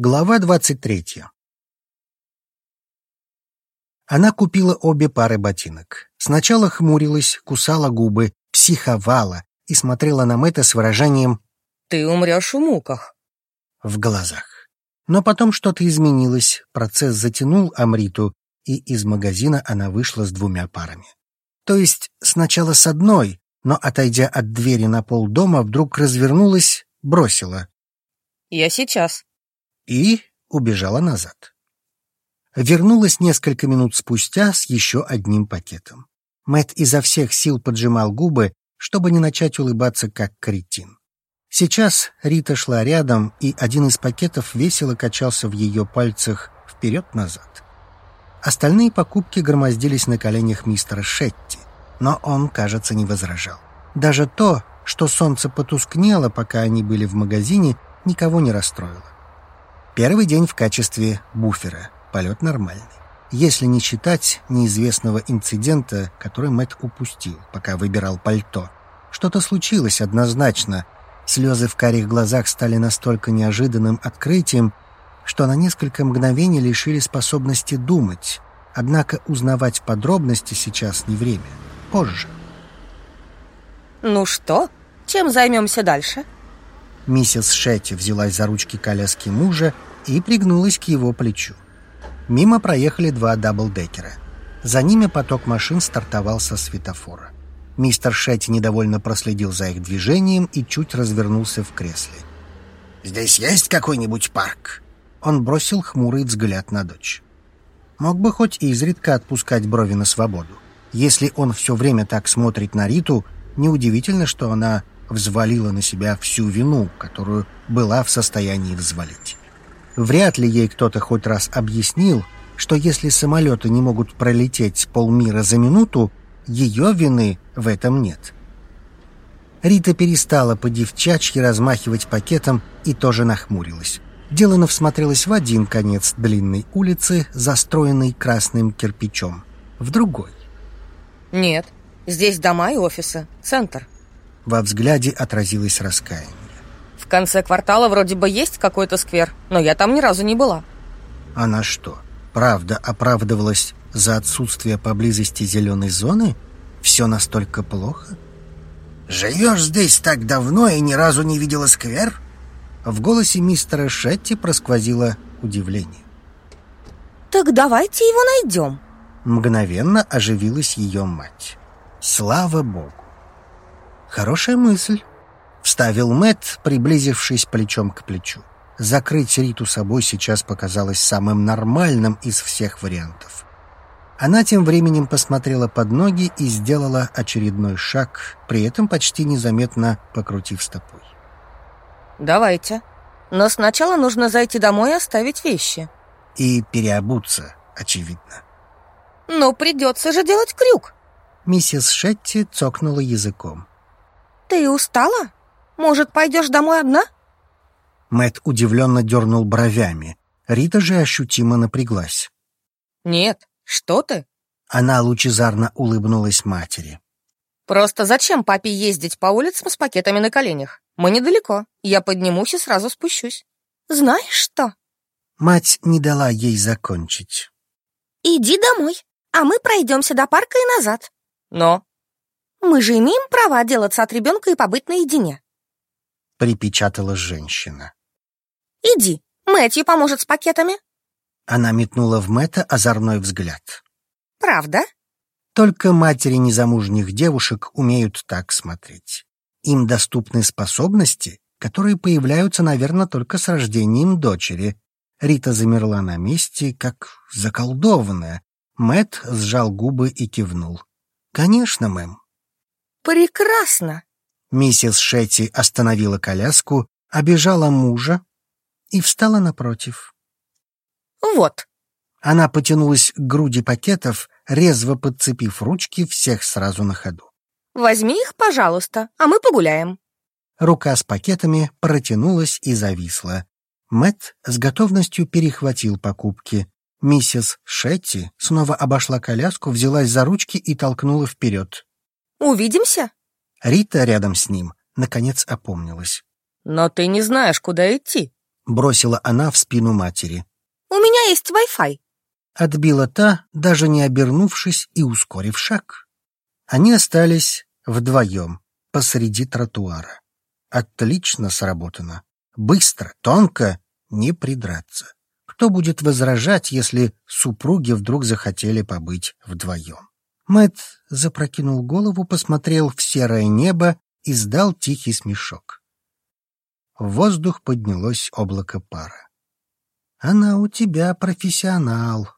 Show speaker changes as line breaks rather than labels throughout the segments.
Глава двадцать третья. Она купила обе пары ботинок. Сначала хмурилась, кусала губы, психовала и смотрела на Мэтта с выражением
«Ты умрешь в муках»
в глазах. Но потом что-то изменилось, процесс затянул Амриту, и из магазина она вышла с двумя парами. То есть сначала с одной, но, отойдя от двери на пол дома, вдруг развернулась, бросила.
«Я сейчас»
и убежала назад. Вернулась несколько минут спустя с еще одним пакетом. Мэт изо всех сил поджимал губы, чтобы не начать улыбаться как кретин. Сейчас Рита шла рядом, и один из пакетов весело качался в ее пальцах вперед-назад. Остальные покупки громоздились на коленях мистера Шетти, но он, кажется, не возражал. Даже то, что солнце потускнело, пока они были в магазине, никого не расстроило. Первый день в качестве буфера. Полет нормальный. Если не считать неизвестного инцидента, который Мэтт упустил, пока выбирал пальто. Что-то случилось однозначно. Слезы в карих глазах стали настолько неожиданным открытием, что на несколько мгновений лишили способности думать. Однако узнавать подробности сейчас не время. Позже.
«Ну что, чем займемся дальше?»
Миссис Шетти взялась за ручки коляски мужа и пригнулась к его плечу. Мимо проехали два даблдекера. За ними поток машин стартовал со светофора. Мистер Шетти недовольно проследил за их движением и чуть развернулся в кресле. «Здесь есть какой-нибудь парк?» Он бросил хмурый взгляд на дочь. Мог бы хоть изредка отпускать брови на свободу. Если он все время так смотрит на Риту, неудивительно, что она взвалила на себя всю вину, которую была в состоянии взвалить. Вряд ли ей кто-то хоть раз объяснил, что если самолеты не могут пролететь полмира за минуту, ее вины в этом нет. Рита перестала по-девчачьи размахивать пакетом и тоже нахмурилась. Делано всмотрелась в один конец длинной улицы, застроенной красным кирпичом, в другой.
«Нет, здесь дома и офисы, центр».
Во взгляде отразилось раскаяние.
В конце квартала вроде бы есть какой-то сквер, но я там ни разу не была.
Она что, правда оправдывалась за отсутствие поблизости зеленой зоны? Все настолько плохо? «Живешь здесь так давно и ни разу не видела сквер?» В голосе мистера Шетти просквозило удивление.
«Так давайте его найдем!»
Мгновенно оживилась ее мать. «Слава Богу!» «Хорошая мысль!» Вставил Мэт, приблизившись плечом к плечу. Закрыть Риту собой сейчас показалось самым нормальным из всех вариантов. Она тем временем посмотрела под ноги и сделала очередной шаг, при этом почти незаметно покрутив стопой.
«Давайте. Но сначала нужно зайти домой и оставить вещи».
И переобуться, очевидно.
«Но придется же делать крюк».
Миссис Шетти цокнула языком.
«Ты устала?» Может, пойдешь домой одна?»
Мэт удивленно дернул бровями. Рита же ощутимо напряглась.
«Нет, что ты?»
Она лучезарно улыбнулась матери.
«Просто зачем папе ездить по улицам с пакетами на коленях? Мы недалеко. Я поднимусь и сразу спущусь. Знаешь что?»
Мать не дала ей закончить.
«Иди домой, а мы пройдемся до парка и назад». «Но?» «Мы же имеем право отделаться от ребенка и побыть наедине»
припечатала женщина.
«Иди, Мэтью поможет с пакетами».
Она метнула в Мэтта озорной взгляд.
«Правда?»
Только матери незамужних девушек умеют так смотреть. Им доступны способности, которые появляются, наверное, только с рождением дочери. Рита замерла на месте, как заколдованная. Мэт сжал губы и кивнул. «Конечно, мэм».
«Прекрасно!»
Миссис Шетти остановила коляску, обижала мужа и встала напротив.
«Вот».
Она потянулась к груди пакетов, резво подцепив ручки всех сразу на ходу.
«Возьми их, пожалуйста, а мы погуляем».
Рука с пакетами протянулась и зависла. Мэт с готовностью перехватил покупки. Миссис Шетти снова обошла коляску, взялась за ручки и толкнула вперед.
«Увидимся?»
Рита рядом с ним, наконец, опомнилась.
«Но ты не знаешь, куда идти».
Бросила она в спину матери.
«У меня есть Wi-Fi».
Отбила та, даже не обернувшись и ускорив шаг. Они остались вдвоем посреди тротуара. Отлично сработано. Быстро, тонко, не придраться. Кто будет возражать, если супруги вдруг захотели побыть вдвоем? Мэт запрокинул голову, посмотрел в серое небо и сдал тихий смешок. В воздух поднялось облако пара. «Она у тебя профессионал».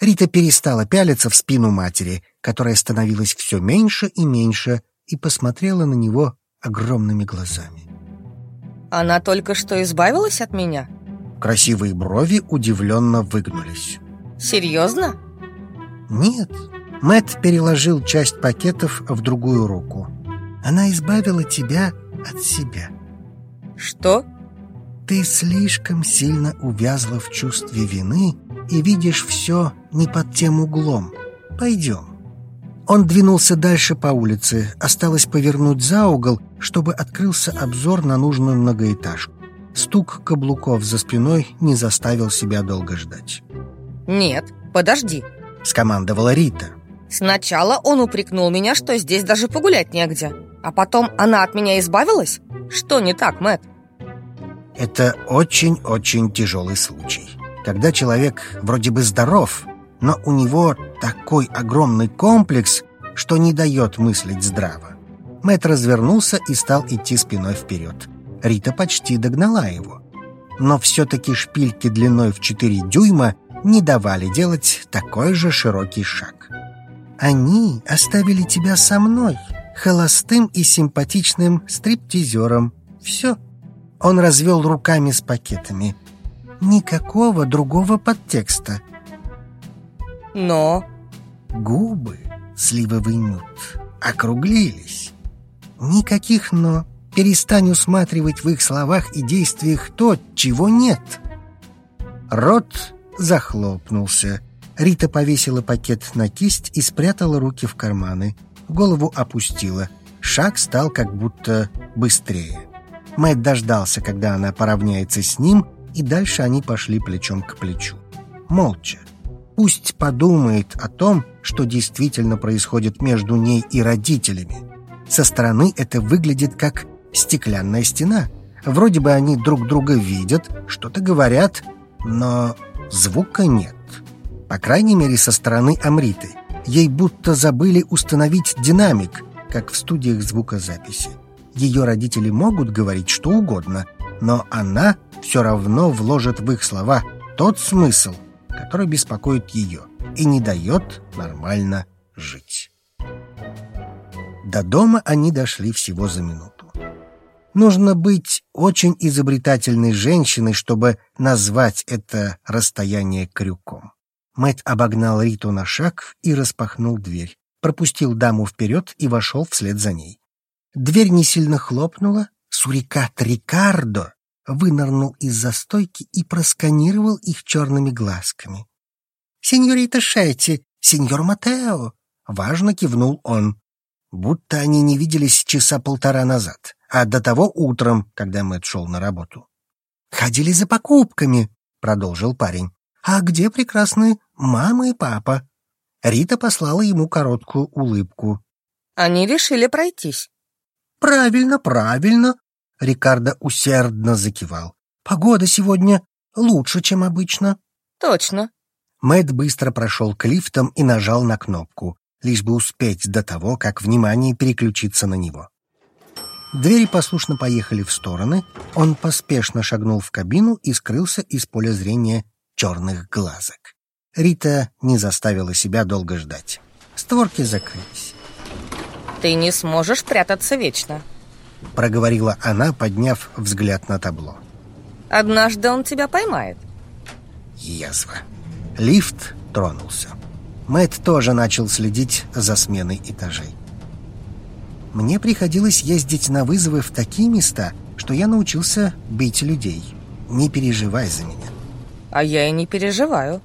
Рита перестала пялиться в спину матери, которая становилась все меньше и меньше, и посмотрела на него огромными глазами.
«Она только что избавилась от меня?»
Красивые брови удивленно выгнулись.
«Серьезно?»
«Нет». Мэт переложил часть пакетов в другую руку. «Она избавила тебя от себя».
«Что?»
«Ты слишком сильно увязла в чувстве вины и видишь все не под тем углом. Пойдем». Он двинулся дальше по улице. Осталось повернуть за угол, чтобы открылся обзор на нужную многоэтажку. Стук каблуков за спиной не заставил себя долго ждать.
«Нет, подожди», —
скомандовала Рита.
«Сначала он упрекнул меня, что здесь даже погулять негде. А потом она от меня избавилась? Что не так, Мэтт?»
Это очень-очень тяжелый случай. Когда человек вроде бы здоров, но у него такой огромный комплекс, что не дает мыслить здраво. Мэтт развернулся и стал идти спиной вперед. Рита почти догнала его. Но все-таки шпильки длиной в 4 дюйма не давали делать такой же широкий шаг. «Они оставили тебя со мной, холостым и симпатичным стриптизером. Все». Он развел руками с пакетами. «Никакого другого подтекста».
«Но...»
Губы, сливовый нют, округлились. Никаких «но». Перестань усматривать в их словах и действиях то, чего нет. Рот захлопнулся. Рита повесила пакет на кисть и спрятала руки в карманы. Голову опустила. Шаг стал как будто быстрее. Мэтт дождался, когда она поравняется с ним, и дальше они пошли плечом к плечу. Молча. Пусть подумает о том, что действительно происходит между ней и родителями. Со стороны это выглядит как стеклянная стена. Вроде бы они друг друга видят, что-то говорят, но звука нет. По крайней мере, со стороны Амриты. Ей будто забыли установить динамик, как в студиях звукозаписи. Ее родители могут говорить что угодно, но она все равно вложит в их слова тот смысл, который беспокоит ее и не дает нормально жить. До дома они дошли всего за минуту. Нужно быть очень изобретательной женщиной, чтобы назвать это расстояние крюком. Мэтт обогнал Риту на шаг и распахнул дверь, пропустил даму вперед и вошел вслед за ней. Дверь не сильно хлопнула, сурикат Рикардо вынырнул из застойки и просканировал их черными глазками. «Сеньорита Шетти, сеньор Матео!» — важно кивнул он, будто они не виделись часа полтора назад а до того утром, когда Мэтт шел на работу. «Ходили за покупками», — продолжил парень. «А где прекрасны мама и папа?» Рита послала ему короткую улыбку.
«Они решили пройтись».
«Правильно, правильно», — Рикардо усердно закивал. «Погода сегодня лучше, чем обычно».
«Точно».
Мэтт быстро прошел к лифтам и нажал на кнопку, лишь бы успеть до того, как внимание переключится на него. Двери послушно поехали в стороны, он поспешно шагнул в кабину и скрылся из поля зрения черных глазок. Рита не заставила себя долго ждать. Створки закрылись.
«Ты не сможешь прятаться вечно», —
проговорила она, подняв взгляд на табло.
«Однажды он тебя поймает».
Язва. Лифт тронулся. Мэтт тоже начал следить за сменой этажей. Мне приходилось ездить на вызовы в такие места, что я научился бить людей. Не переживай за меня.
А я и не переживаю.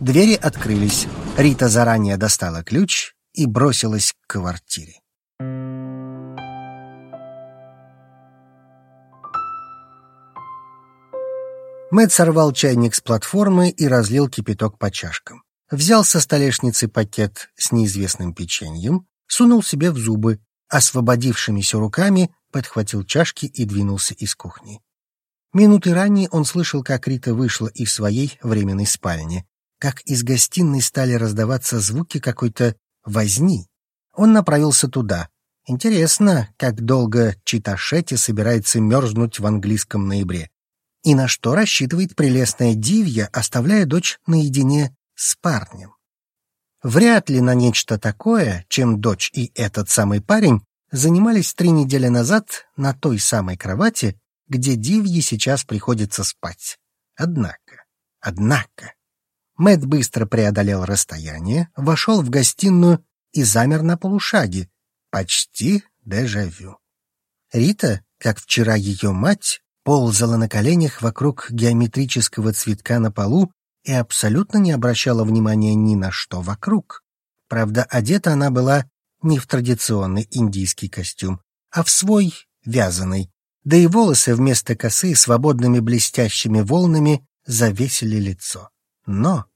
Двери открылись. Рита заранее достала ключ и бросилась к квартире. Мэтт сорвал чайник с платформы и разлил кипяток по чашкам. Взял со столешницы пакет с неизвестным печеньем, сунул себе в зубы, освободившимися руками подхватил чашки и двинулся из кухни. Минуты ранее он слышал, как Рита вышла из своей временной спальни, как из гостиной стали раздаваться звуки какой-то возни. Он направился туда. Интересно, как долго Читашети собирается мерзнуть в английском ноябре. И на что рассчитывает прелестная Дивья, оставляя дочь наедине с парнем. Вряд ли на нечто такое, чем дочь и этот самый парень занимались три недели назад на той самой кровати, где Дивье сейчас приходится спать. Однако, однако... Мэт быстро преодолел расстояние, вошел в гостиную и замер на полушаге. Почти дежавю. Рита, как вчера ее мать, ползала на коленях вокруг геометрического цветка на полу и абсолютно не обращала внимания ни на что вокруг. Правда, одета она была не в традиционный индийский костюм, а в свой вязаный, да и волосы вместо косы свободными блестящими волнами завесили лицо. Но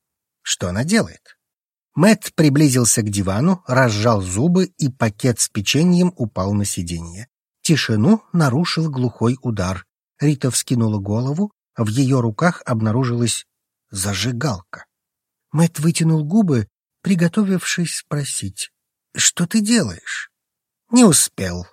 что она делает? Мэт приблизился к дивану, разжал зубы, и пакет с печеньем упал на сиденье. Тишину нарушил глухой удар. Рита вскинула голову, в ее руках обнаружилась зажигалка. Мэт вытянул губы, приготовившись спросить. «Что ты делаешь?» «Не успел».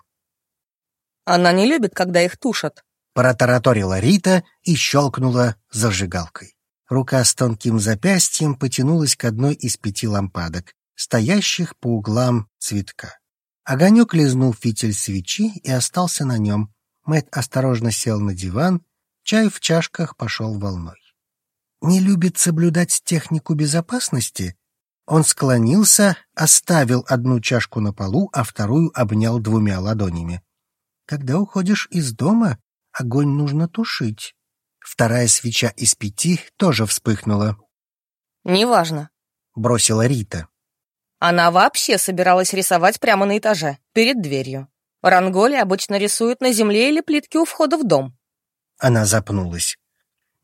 «Она не любит, когда их тушат», —
протараторила Рита и щелкнула зажигалкой. Рука с тонким запястьем потянулась к одной из пяти лампадок, стоящих по углам цветка. Огонек лизнул фитиль свечи и остался на нем. Мэт осторожно сел на диван, чай в чашках пошел волной. «Не любит соблюдать технику безопасности?» Он склонился, оставил одну чашку на полу, а вторую обнял двумя ладонями. «Когда уходишь из дома, огонь нужно тушить». Вторая свеча из пяти тоже вспыхнула.
«Неважно», —
бросила Рита.
Она вообще собиралась рисовать прямо на этаже, перед дверью. Ранголи обычно рисуют на земле или плитке у входа в дом.
Она запнулась.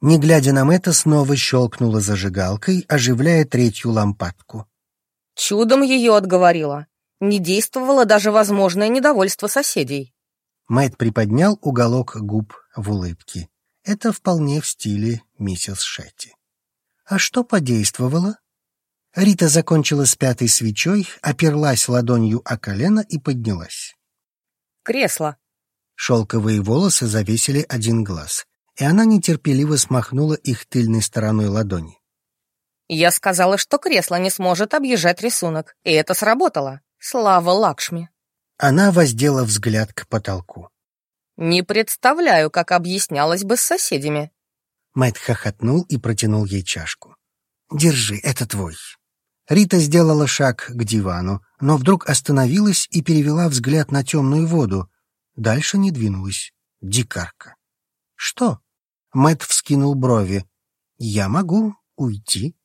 Не глядя на Мэтта, снова щелкнула зажигалкой, оживляя третью лампадку.
Чудом ее отговорила. Не действовало даже возможное недовольство соседей.
Мэтт приподнял уголок губ в улыбке. Это вполне в стиле миссис Шетти. А что подействовало? Рита закончила с пятой свечой, оперлась ладонью о колено и поднялась.
Кресло.
Шелковые волосы завесили один глаз, и она нетерпеливо смахнула их тыльной стороной ладони.
Я сказала, что кресло не сможет объезжать рисунок, и это сработало. Слава Лакшми.
Она воздела взгляд к потолку.
Не представляю, как объяснялось бы с соседями.
Мэтт хохотнул и протянул ей чашку. «Держи, это твой». Рита сделала шаг к дивану, но вдруг остановилась и перевела взгляд на темную воду. Дальше не двинулась. Дикарка. «Что?» Мэтт вскинул брови. «Я могу уйти».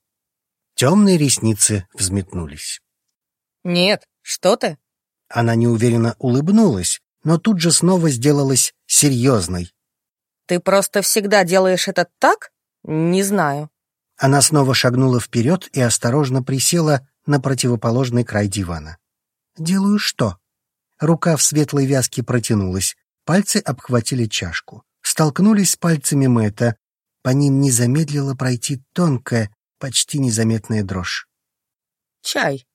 Темные ресницы взметнулись.
«Нет, что ты?»
Она неуверенно улыбнулась, но тут же снова сделалась серьезной.
«Ты просто всегда делаешь это так? Не знаю».
Она снова шагнула вперед и осторожно присела на противоположный край дивана. «Делаю что?» Рука в светлой вязке протянулась, пальцы обхватили чашку, столкнулись с пальцами Мэтта, по ним не замедлила пройти тонкая, почти незаметная дрожь.
«Чай».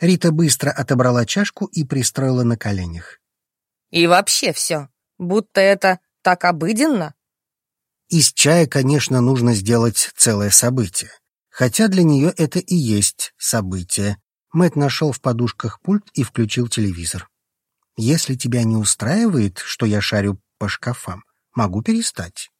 Рита быстро отобрала чашку и пристроила на коленях.
И вообще все. Будто это так обыденно.
Из чая, конечно, нужно сделать целое событие. Хотя для нее это и есть событие. Мэт нашел в подушках пульт и включил телевизор. Если тебя не устраивает, что я шарю по шкафам, могу перестать.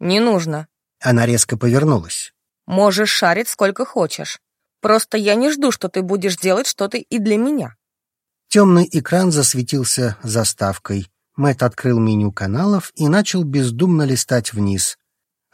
Не нужно.
Она резко повернулась.
Можешь шарить сколько хочешь. Просто я не жду, что ты будешь делать что-то и для меня.
Темный экран засветился заставкой. Мэт открыл меню каналов и начал бездумно листать вниз.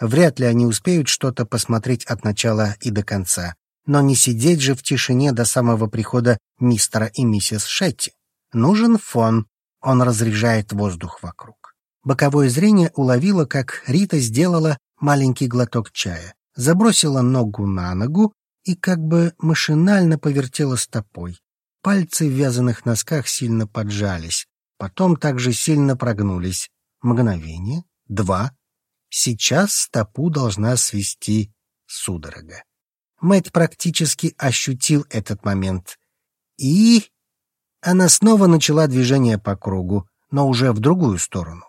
Вряд ли они успеют что-то посмотреть от начала и до конца. Но не сидеть же в тишине до самого прихода мистера и миссис Шетти. Нужен фон. Он разряжает воздух вокруг. Боковое зрение уловило, как Рита сделала маленький глоток чая, забросила ногу на ногу и как бы машинально повертела стопой. Пальцы в вязаных носках сильно поджались, потом также сильно прогнулись. Мгновение, два. Сейчас стопу должна свести судорога. Мэтт практически ощутил этот момент. И... Она снова начала движение по кругу, но уже в другую сторону.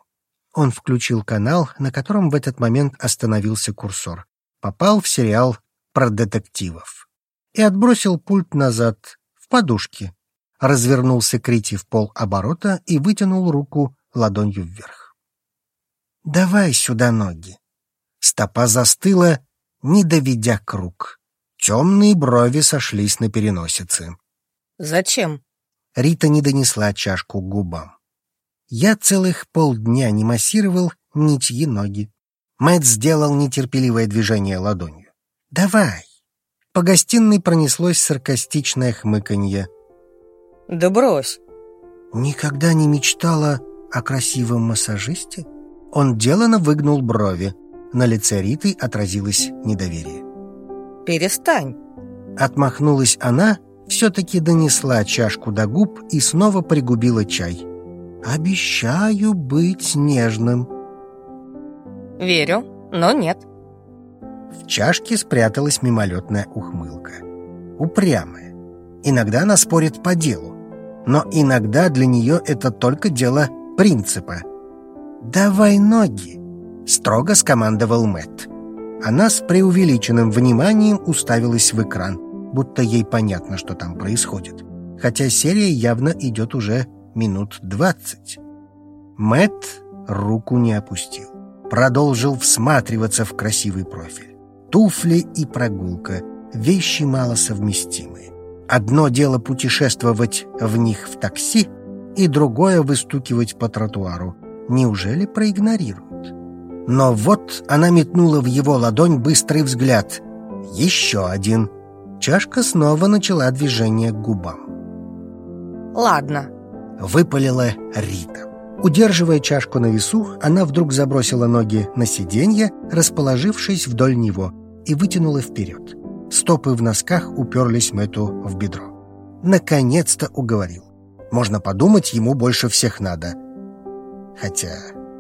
Он включил канал, на котором в этот момент остановился курсор. Попал в сериал про детективов. И отбросил пульт назад, в подушки. Развернулся Крити в пол оборота и вытянул руку ладонью вверх. «Давай сюда ноги». Стопа застыла, не доведя круг. Темные брови сошлись на переносице.
«Зачем?»
Рита не донесла чашку к губам. Я целых полдня не массировал ничьи ноги. Мэтт сделал нетерпеливое движение ладонью. «Давай!» По гостиной пронеслось саркастичное хмыканье.
«Да брось!»
«Никогда не мечтала о красивом массажисте?» Он делано выгнул брови. На лице Риты отразилось недоверие.
«Перестань!»
Отмахнулась она, все-таки донесла чашку до губ и снова пригубила чай. Обещаю быть нежным.
Верю, но нет.
В чашке спряталась мимолетная ухмылка. Упрямая. Иногда она спорит по делу, но иногда для нее это только дело принципа. «Давай ноги!» — строго скомандовал Мэтт. Она с преувеличенным вниманием уставилась в экран, будто ей понятно, что там происходит, хотя серия явно идет уже минут двадцать. Мэт руку не опустил. Продолжил всматриваться в красивый профиль. Туфли и прогулка — вещи малосовместимые. Одно дело путешествовать в них в такси, и другое — выстукивать по тротуару. Неужели проигнорируют? Но вот она метнула в его ладонь быстрый взгляд. Еще один. Чашка снова начала движение к губам.
«Ладно»,
выпалила Рита. Удерживая чашку на весу, она вдруг забросила ноги на сиденье, расположившись вдоль него, и вытянула вперед. Стопы в носках уперлись Мэту в бедро. Наконец-то уговорил. Можно подумать, ему больше всех надо. Хотя,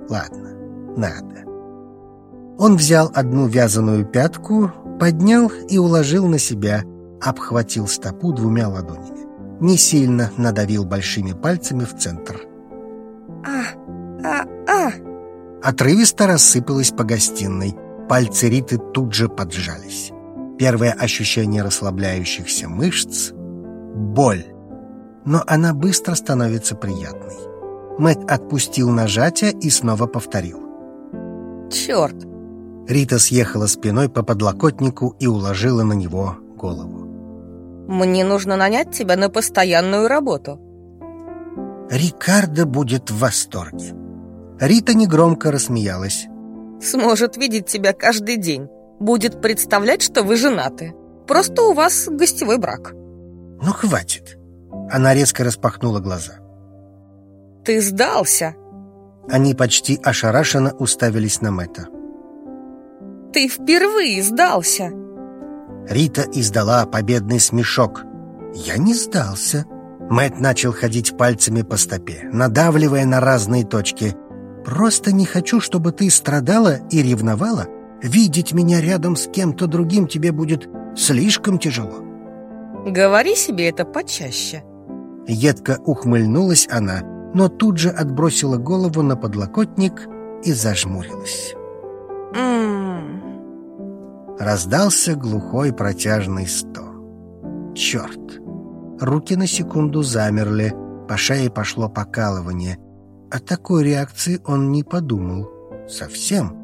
ладно, надо. Он взял одну вязаную пятку, поднял и уложил на себя, обхватил стопу двумя ладонями не сильно надавил большими пальцами в центр.
«А, а, а!»
Отрывисто рассыпалась по гостиной. Пальцы Риты тут же поджались. Первое ощущение расслабляющихся мышц — боль. Но она быстро становится приятной. Мэтт отпустил нажатие и снова повторил.
«Черт!»
Рита съехала спиной по подлокотнику и уложила на него голову.
Мне нужно нанять тебя на постоянную работу.
Рикардо будет в восторге. Рита негромко рассмеялась.
Сможет видеть тебя каждый день. Будет представлять, что вы женаты. Просто у вас гостевой брак.
Ну, хватит. Она резко распахнула глаза.
Ты сдался.
Они почти ошарашенно уставились на Мэтта.
Ты впервые сдался.
Рита издала победный смешок. Я не сдался. Мэт начал ходить пальцами по стопе, надавливая на разные точки. «Просто не хочу, чтобы ты страдала и ревновала. Видеть меня рядом с кем-то другим тебе будет слишком тяжело».
«Говори себе это почаще».
Едко ухмыльнулась она, но тут же отбросила голову на подлокотник и зажмурилась.
«М-м-м...»
Раздался глухой протяжный стон. Черт! Руки на секунду замерли, по шее пошло покалывание. О такой реакции он не подумал. Совсем.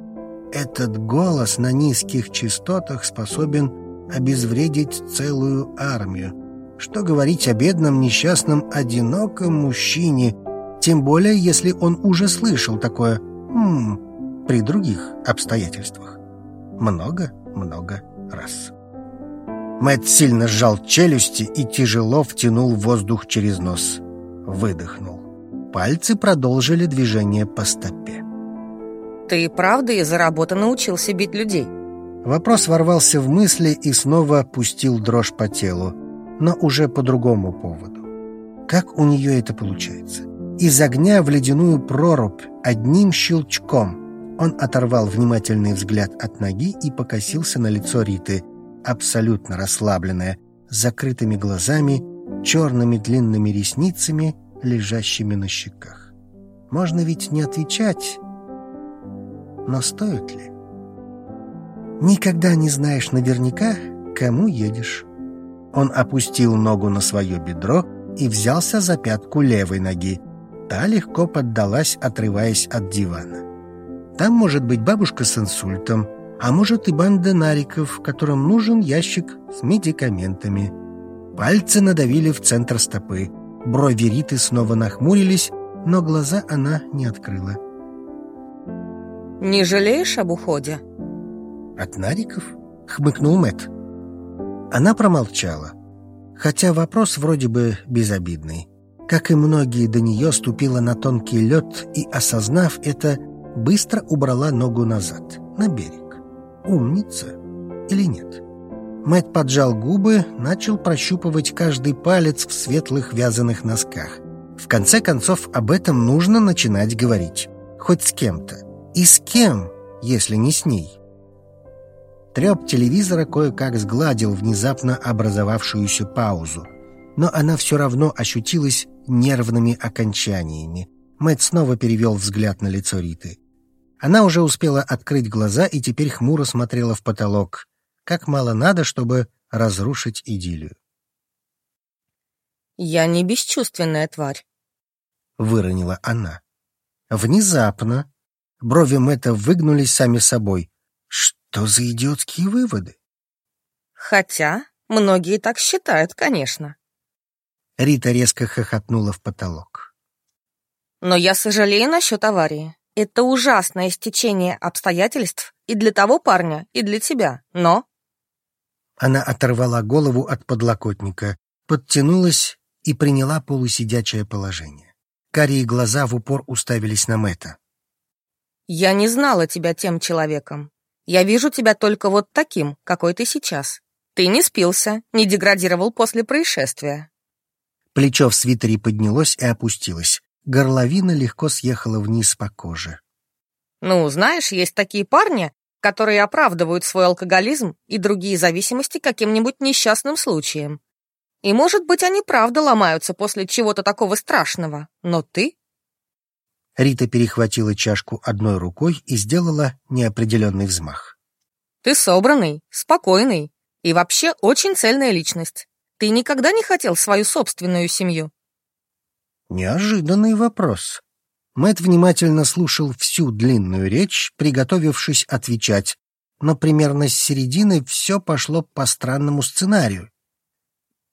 Этот голос на низких частотах способен обезвредить целую армию. Что говорить о бедном, несчастном, одиноком мужчине, тем более, если он уже слышал такое «м -м, при других обстоятельствах. Много? много раз. Мэтт сильно сжал челюсти и тяжело втянул воздух через нос. Выдохнул. Пальцы продолжили движение по стопе.
Ты правда из-за работы научился бить людей?
Вопрос ворвался в мысли и снова пустил дрожь по телу, но уже по другому поводу. Как у нее это получается? Из огня в ледяную прорубь одним щелчком он оторвал внимательный взгляд от ноги и покосился на лицо Риты, абсолютно расслабленное, с закрытыми глазами, черными длинными ресницами, лежащими на щеках. Можно ведь не отвечать, но стоит ли? Никогда не знаешь наверняка, кому едешь. Он опустил ногу на свое бедро и взялся за пятку левой ноги. Та легко поддалась, отрываясь от дивана. Там может быть бабушка с инсультом, а может и банда нариков, которым нужен ящик с медикаментами. Пальцы надавили в центр стопы. Брови Риты снова нахмурились, но глаза она не открыла.
«Не жалеешь об уходе?»
«От нариков?» — хмыкнул Мэт. Она промолчала, хотя вопрос вроде бы безобидный. Как и многие до нее, ступила на тонкий лед и, осознав это, быстро убрала ногу назад, на берег. Умница или нет? Мэт поджал губы, начал прощупывать каждый палец в светлых вязаных носках. В конце концов, об этом нужно начинать говорить. Хоть с кем-то. И с кем, если не с ней? Треп телевизора кое-как сгладил внезапно образовавшуюся паузу. Но она все равно ощутилась нервными окончаниями. Мэтт снова перевел взгляд на лицо Риты. Она уже успела открыть глаза и теперь хмуро смотрела в потолок. Как мало надо, чтобы разрушить идиллию.
«Я не бесчувственная тварь», —
выронила она. Внезапно брови Мэтта выгнулись сами собой. Что за идиотские выводы?
Хотя многие так считают, конечно.
Рита резко хохотнула в потолок.
Но я сожалею насчет аварии. Это ужасное стечение обстоятельств и для того парня, и для тебя. Но...
Она оторвала голову от подлокотника, подтянулась и приняла полусидячее положение. Карие глаза в упор уставились на Мэтта.
«Я не знала тебя тем человеком. Я вижу тебя только вот таким, какой ты сейчас. Ты не спился, не деградировал после происшествия».
Плечо в свитере поднялось и опустилось. Горловина легко съехала вниз по коже.
«Ну, знаешь, есть такие парни, которые оправдывают свой алкоголизм и другие зависимости каким-нибудь несчастным случаем. И, может быть, они правда ломаются после чего-то такого страшного, но ты...»
Рита перехватила чашку одной рукой и сделала неопределенный взмах.
«Ты собранный, спокойный и вообще очень цельная личность. Ты никогда не хотел свою собственную семью?»
Неожиданный вопрос. Мэт внимательно слушал всю длинную речь, приготовившись отвечать, но примерно с середины все пошло по странному сценарию.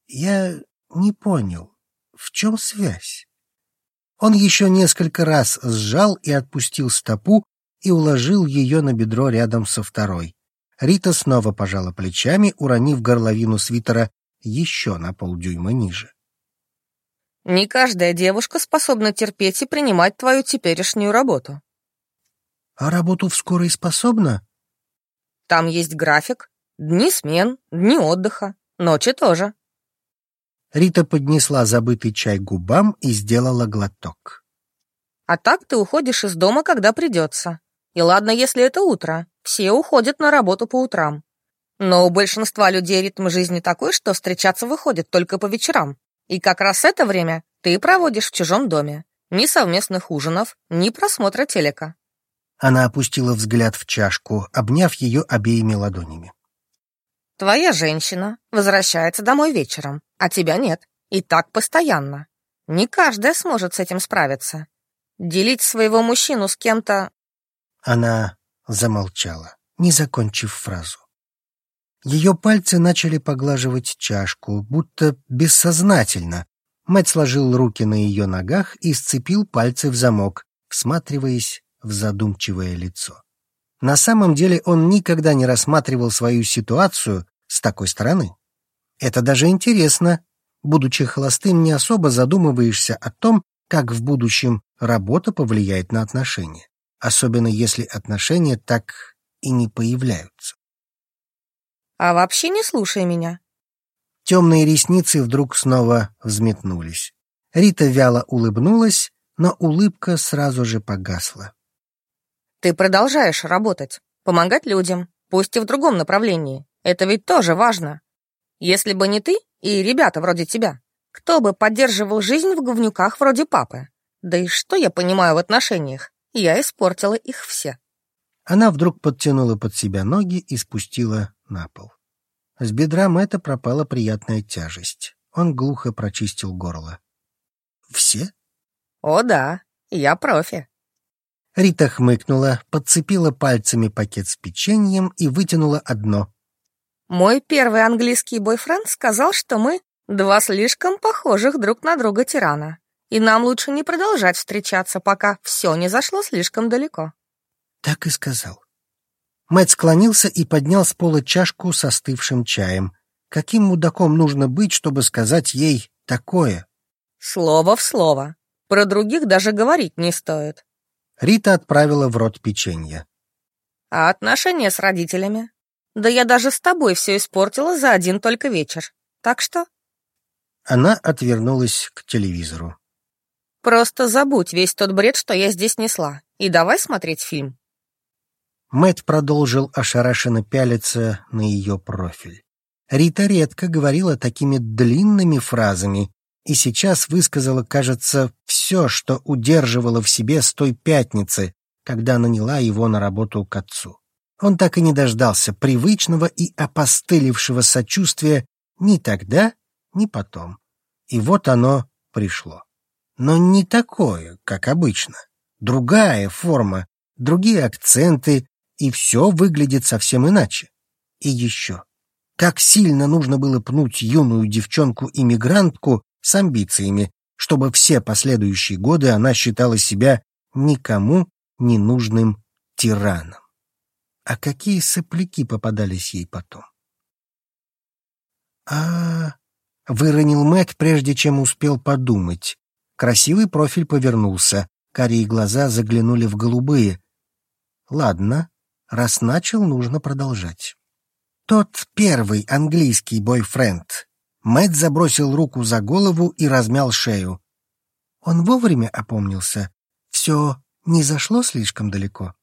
Я не понял, в чем связь? Он еще несколько раз сжал и отпустил стопу и уложил ее на бедро рядом со второй. Рита снова пожала плечами, уронив горловину свитера еще на полдюйма ниже.
Не каждая девушка способна терпеть и принимать твою теперешнюю работу.
А работу в скорой способна?
Там есть график, дни смен, дни отдыха, ночи тоже.
Рита поднесла забытый чай к губам и сделала глоток.
А так ты уходишь из дома, когда придется. И ладно, если это утро. Все уходят на работу по утрам. Но у большинства людей ритм жизни такой, что встречаться выходит только по вечерам. И как раз это время ты проводишь в чужом доме. Ни совместных ужинов, ни просмотра телека.
Она опустила взгляд в чашку, обняв ее обеими ладонями.
Твоя женщина возвращается домой вечером, а тебя нет. И так постоянно. Не каждая сможет с этим справиться. Делить своего мужчину с кем-то...
Она замолчала, не закончив фразу. Ее пальцы начали поглаживать чашку, будто бессознательно. Мать сложил руки на ее ногах и сцепил пальцы в замок, всматриваясь в задумчивое лицо. На самом деле он никогда не рассматривал свою ситуацию с такой стороны. Это даже интересно. Будучи холостым, не особо задумываешься о том, как в будущем работа повлияет на отношения. особенно если отношения так и не появляются.
А вообще не слушай меня.
Темные ресницы вдруг снова взметнулись. Рита вяло улыбнулась, но улыбка сразу же погасла.
Ты продолжаешь работать, помогать людям, пусть и в другом направлении. Это ведь тоже важно. Если бы не ты и ребята вроде тебя, кто бы поддерживал жизнь в говнюках вроде папы? Да и что я понимаю в отношениях? Я испортила их все.
Она вдруг подтянула под себя ноги и спустила на пол. С бедра Мэтта пропала приятная тяжесть. Он глухо прочистил горло. «Все?»
«О да, я профи».
Рита хмыкнула, подцепила пальцами пакет с печеньем и вытянула одно.
«Мой первый английский бойфренд сказал, что мы два слишком похожих друг на друга тирана, и нам лучше не продолжать встречаться, пока все не зашло слишком далеко».
Так и сказал. Мэтт склонился и поднял с пола чашку с остывшим чаем. Каким мудаком нужно быть, чтобы сказать ей такое?
Слово в слово. Про других даже говорить не стоит.
Рита отправила в рот печенье.
А отношения с родителями? Да я даже с тобой все испортила за один только вечер. Так что...
Она отвернулась к телевизору.
Просто забудь весь тот бред, что я здесь несла, и давай смотреть фильм.
Мэт продолжил ошарашенно пялиться на ее профиль. Рита редко говорила такими длинными фразами и сейчас высказала, кажется, все, что удерживала в себе с той пятницы, когда наняла его на работу к отцу. Он так и не дождался привычного и опостылевшего сочувствия ни тогда, ни потом. И вот оно пришло. Но не такое, как обычно. Другая форма, другие акценты, и все выглядит совсем иначе. И еще. Как сильно нужно было пнуть юную девчонку-иммигрантку с амбициями, чтобы все последующие годы она считала себя никому не нужным тираном. А какие сопляки попадались ей потом? а, -а, -а выронил Мэтт, прежде чем успел подумать. Красивый профиль повернулся, карие глаза заглянули в голубые. Ладно, Раз начал, нужно продолжать. Тот первый английский бойфренд. Мэтт забросил руку за голову и размял шею. Он вовремя опомнился. Все не зашло слишком далеко.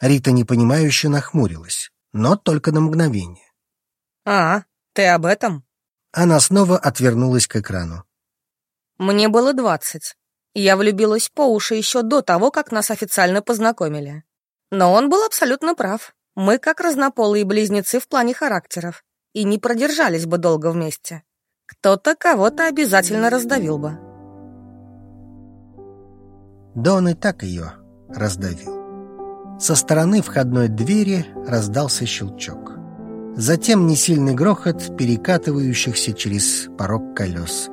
Рита непонимающе нахмурилась, но только на мгновение.
«А, ты об этом?»
Она снова отвернулась к экрану.
«Мне было двадцать. Я влюбилась по уши еще до того, как нас официально познакомили. Но он был абсолютно прав. Мы как разнополые близнецы в плане характеров и не продержались бы долго вместе. Кто-то кого-то обязательно раздавил бы.
Дон и так ее раздавил. Со стороны входной двери раздался щелчок. Затем несильный грохот перекатывающихся через порог колес.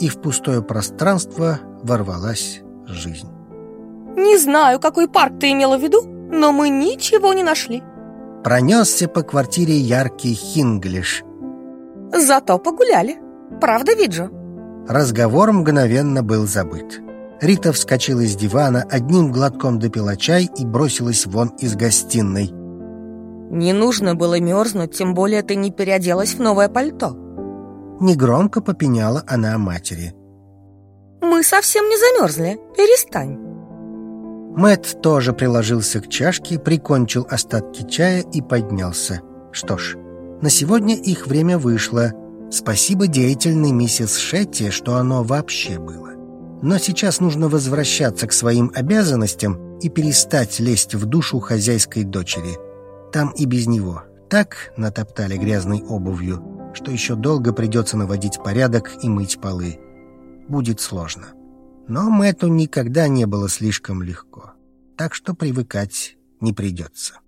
И в пустое пространство ворвалась жизнь.
«Не знаю, какой парк ты имела в виду, но мы ничего не нашли.
Пронесся по квартире яркий хинглиш.
Зато погуляли. Правда, Виджо?
Разговор мгновенно был забыт. Рита вскочила с дивана, одним глотком допила чай и бросилась вон из гостиной.
Не нужно было мерзнуть, тем более ты не переоделась в новое пальто.
Негромко попеняла она матери.
Мы совсем не замерзли, перестань.
Мэт тоже приложился к чашке, прикончил остатки чая и поднялся. Что ж, на сегодня их время вышло. Спасибо деятельной миссис Шетти, что оно вообще было. Но сейчас нужно возвращаться к своим обязанностям и перестать лезть в душу хозяйской дочери. Там и без него так натоптали грязной обувью, что еще долго придется наводить порядок и мыть полы. Будет сложно. Но Мэтту никогда не было слишком легко, так что привыкать не придется.